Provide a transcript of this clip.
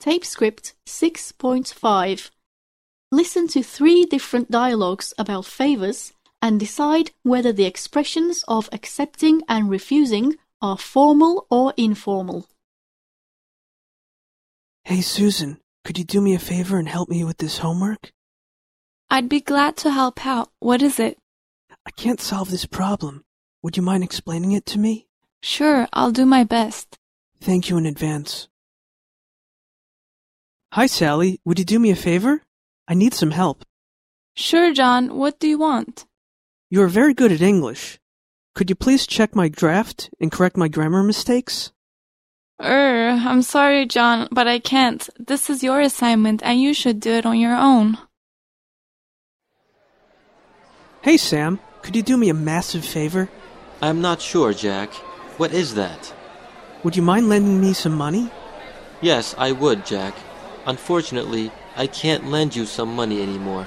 Tape Script 6.5. Listen to three different dialogues about favors and decide whether the expressions of accepting and refusing are formal or informal. Hey, Susan, could you do me a favor and help me with this homework? I'd be glad to help out. What is it? I can't solve this problem. Would you mind explaining it to me? Sure, I'll do my best. Thank you in advance. Hi, Sally. Would you do me a favor? I need some help. Sure, John. What do you want? You are very good at English. Could you please check my draft and correct my grammar mistakes? Er, I'm sorry, John, but I can't. This is your assignment and you should do it on your own. Hey, Sam. Could you do me a massive favor? I'm not sure, Jack. What is that? Would you mind lending me some money? Yes, I would, Jack. Unfortunately, I can't lend you some money anymore.